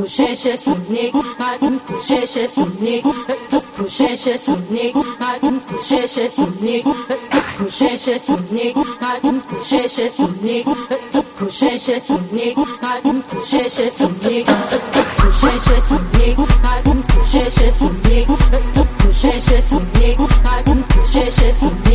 Kusheshe suvnik, madun kusheshe suvnik, kusheshe suvnik, madun kusheshe suvnik, kusheshe suvnik, madun kusheshe suvnik, kusheshe suvnik, madun kusheshe suvnik, kusheshe suvnik, madun kusheshe suvnik, kusheshe suvnik, madun kusheshe suvnik.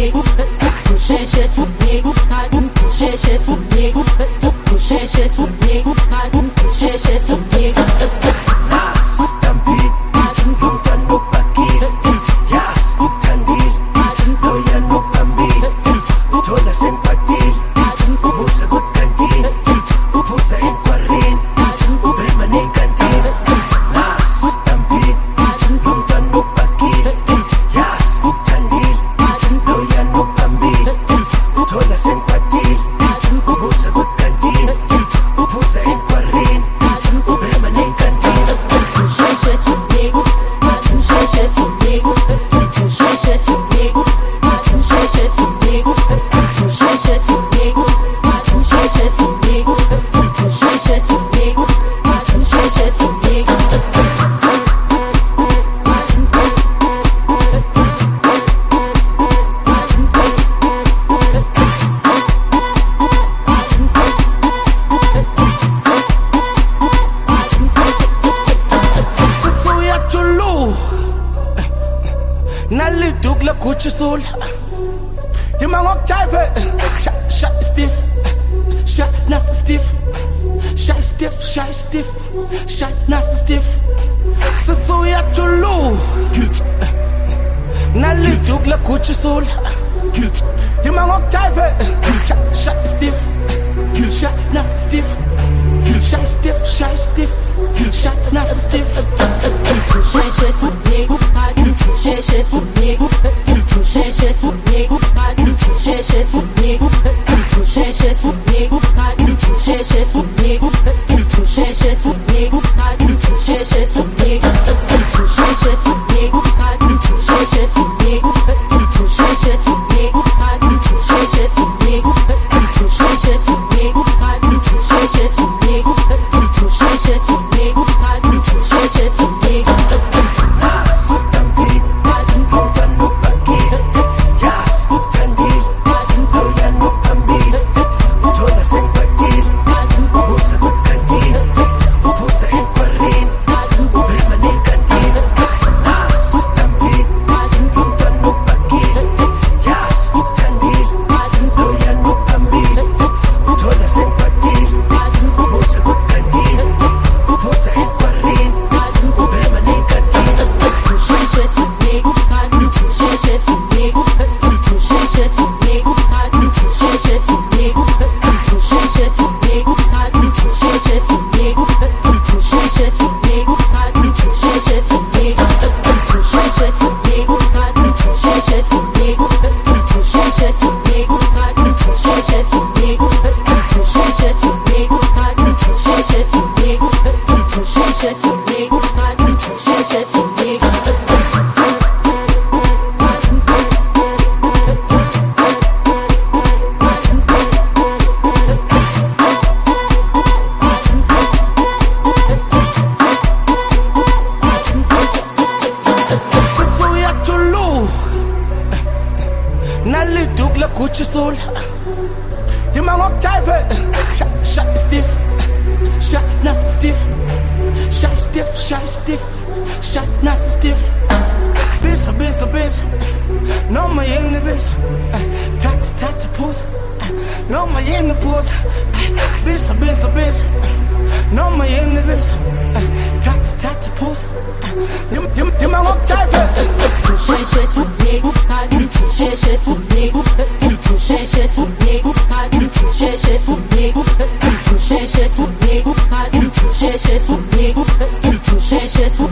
chisula ngima ngokujayive sha stiff. Sha nasi stiff. Sha stiff sha stiff. Sha nasi stiff. Sisuyajulu nalijuku lekhuchisula ngima ngokujayive sha stiff. Sha nasi stiff. Sha stiff sha stiff Sha nasa stiff Puxeche sonic, puxeche sonic, puxeche sonic, puxeche sonic, puxeche sonic, puxeche sonic, puxeche sonic, puxeche sonic, puxeche sonic, precious. man up jiven. Sha, stiff. Sha, nasty stiff. Sha, stiff, sha, stiff. Sha, nasty stiff. Bitch, a bitch, a bitch. No, my in the bitch. Touch, touch, a pose. No, my in the pose. Bitch, a bitch, a bitch. No, my in the bitch. Touch, touch. chercher son nez, Madou, chercher son nez, chercher son